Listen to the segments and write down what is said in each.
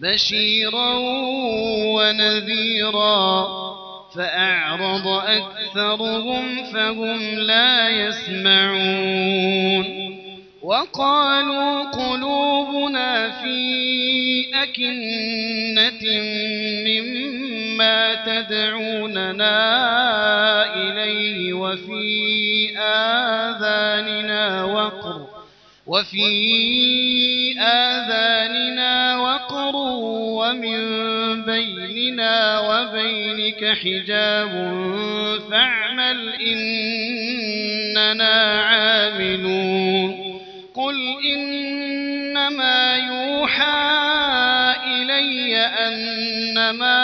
بشيرا ونذيرا فأعرض أكثرهم فهم لا يسمعون. وقالوا قلوبنا في أكنة مما تدعوننا إليه وفي آذاننا وقر وفي آذاننا ومن بيننا وبينك حجاب فاعمل إننا عاملون قل إنما يوحى إلي أنما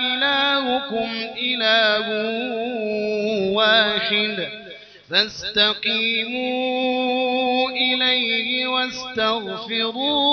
إلهكم إله واحد فاستقيموا إليه واستغفروه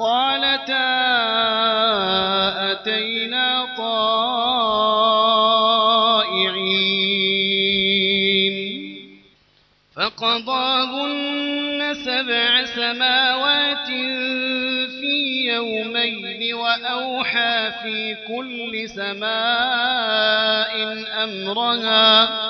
قالتا أتينا طائعين فقضاهن سبع سماوات في يومين وأوحى في كل سماء أمرها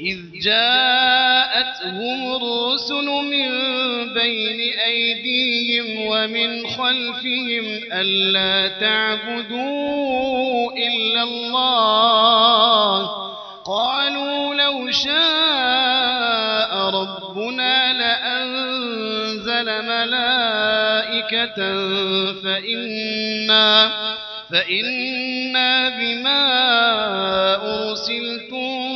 إذ جاءتهم الرسل من بين أيديهم ومن خلفهم ألا تعبدوا إلا الله. قالوا لو شاء ربنا لأنزل ملائكة فإنا فإنا بما أرسلتم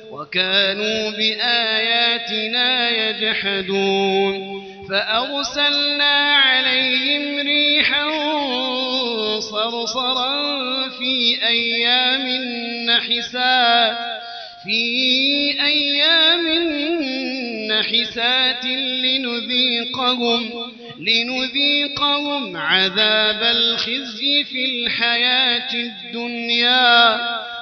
وكانوا بآياتنا يجحدون فأرسلنا عليهم ريحا صرصرا في أيام نحسات في أيام حسات لنذيقهم لنذيقهم عذاب الخزي في الحياة الدنيا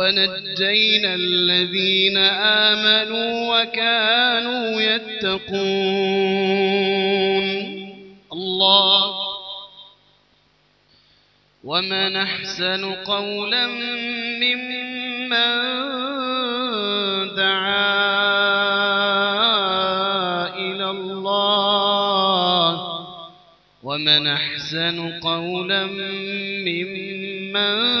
ونجينا الذين آمنوا وكانوا يتقون. الله. ومن أحسن قولا ممن دعا إلى الله. ومن أحسن قولا ممن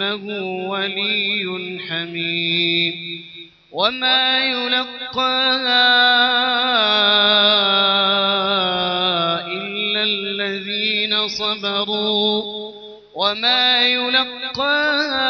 كأنه ولي حميم وما يلقاها إلا الذين صبروا. وما يلقاها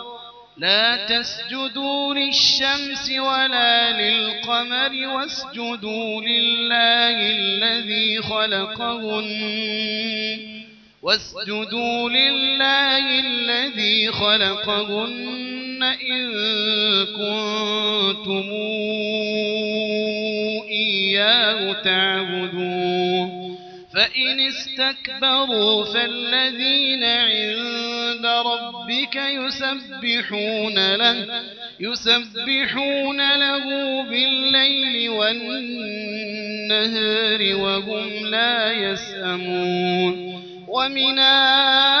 لا تسجدوا للشمس ولا للقمر واسجدوا لله الذي خلقهن واسجدوا لله الذي خلقهن إن كنتم إياه تعبدون فإن استكبروا فالذين عند ربك يسبحون له يسبحون له بالليل والنهار وهم لا يسأمون ومن آياته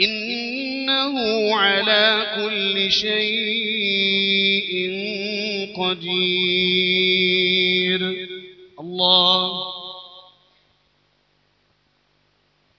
إنه على كل شيء قدير. الله